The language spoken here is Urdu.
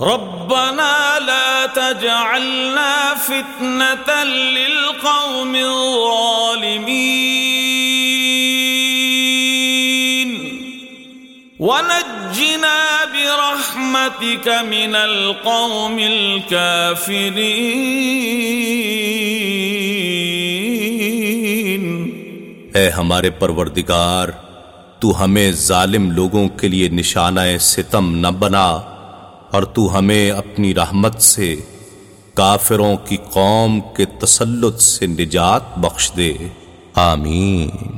ربنا لا تجعلنا فتنة للقوم الظالمين. ونجنا برحمتك من القوم الكافرين. اے ہمارے پروردگار، تو ہمیں ظالم لوگوں کے لیے نشانہ ستم نہ بنا۔ اور تو ہمیں اپنی رحمت سے کافروں کی قوم کے تسلط سے نجات بخش دے۔ آمین۔